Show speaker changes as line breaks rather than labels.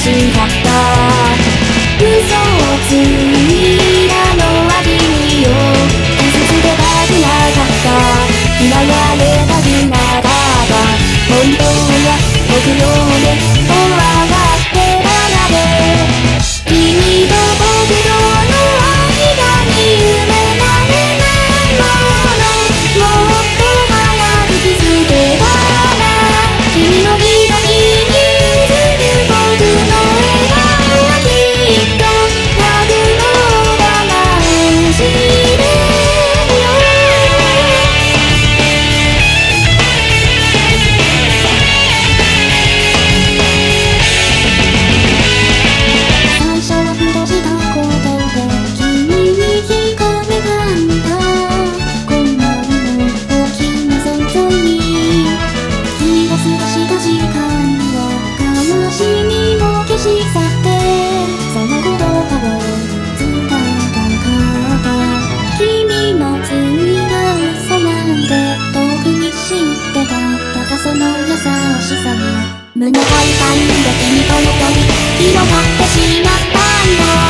しかった嘘。しさってその言葉を伝えたかった君のついが嘘なんて遠くに知ってたただその優しさが胸が痛んで手にこの鳥広がってしまったんだ